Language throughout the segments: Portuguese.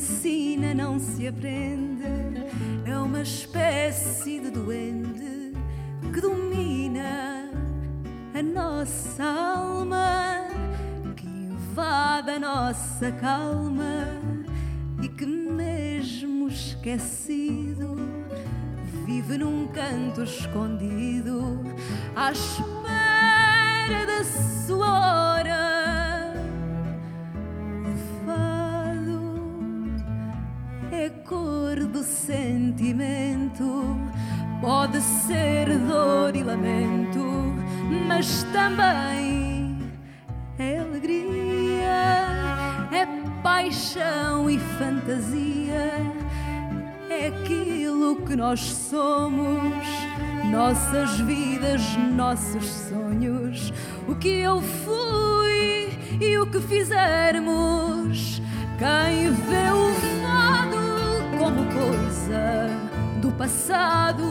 ensina, não se aprende. É uma espécie de duende que domina a nossa alma, que invade a nossa calma e que, mesmo esquecido, vive num canto escondido à espera cor do sentimento, pode ser dor e lamento, mas também é alegria, é paixão e fantasia, é aquilo que nós somos, nossas vidas, nossos sonhos, o que eu fui e o que fizermos. Quem vê passado.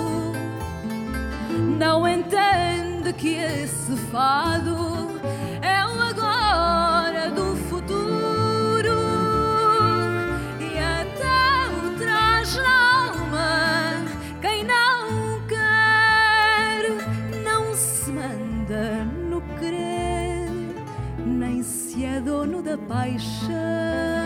Não entende que esse fado é o agora do futuro. E até o traz na alma. Quem não quer. Não se manda no querer, nem se é dono da paixão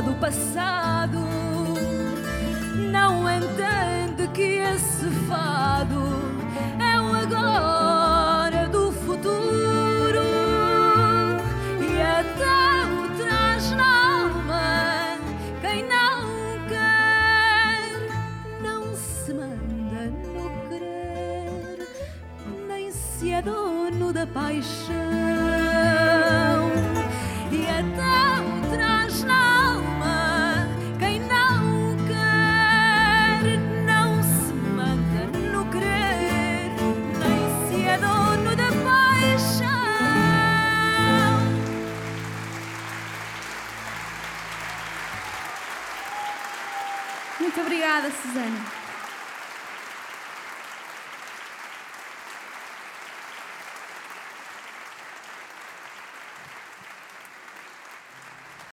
do passado não entende que esse fado é o agora do futuro e até o traz na alma. Quem não quer não se manda no querer nem se é dono da paixão Muito obrigada, Susana.